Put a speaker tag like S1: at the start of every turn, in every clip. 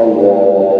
S1: Allah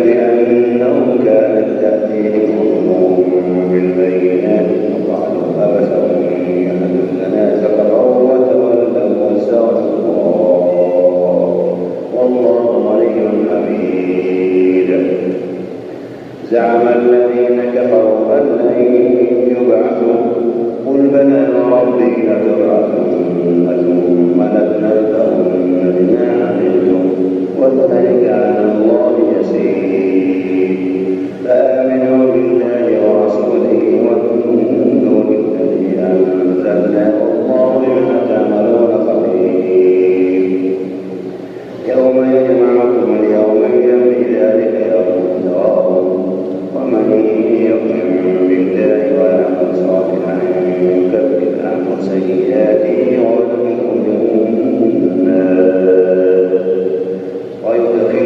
S1: día a día.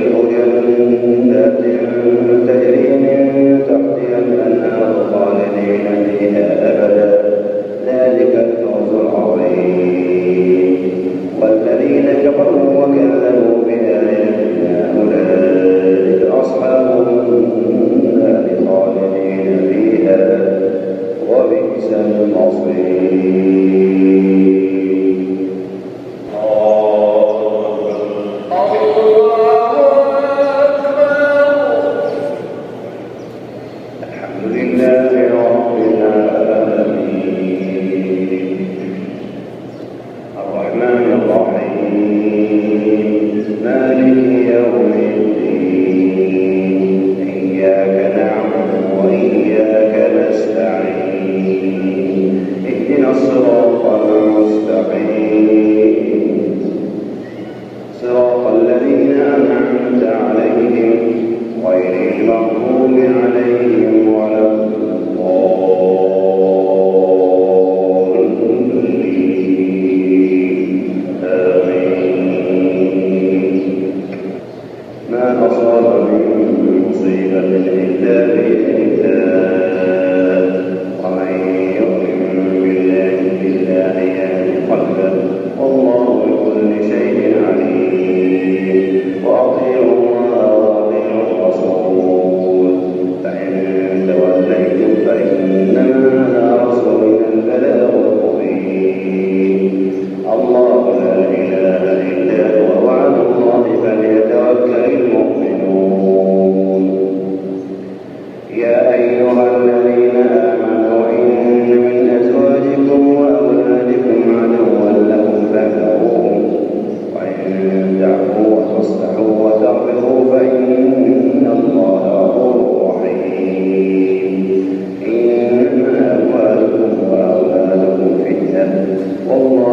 S1: جنات Hallelujah Oh.